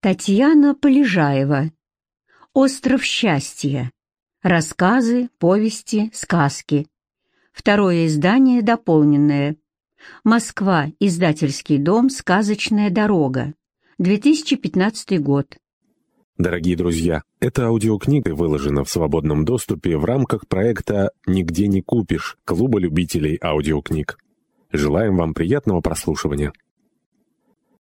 Татьяна Полежаева. Остров счастья. Рассказы, повести, сказки. Второе издание дополненное. Москва. Издательский дом «Сказочная дорога». 2015 год. Дорогие друзья, эта аудиокнига выложена в свободном доступе в рамках проекта «Нигде не купишь» Клуба любителей аудиокниг. Желаем вам приятного прослушивания.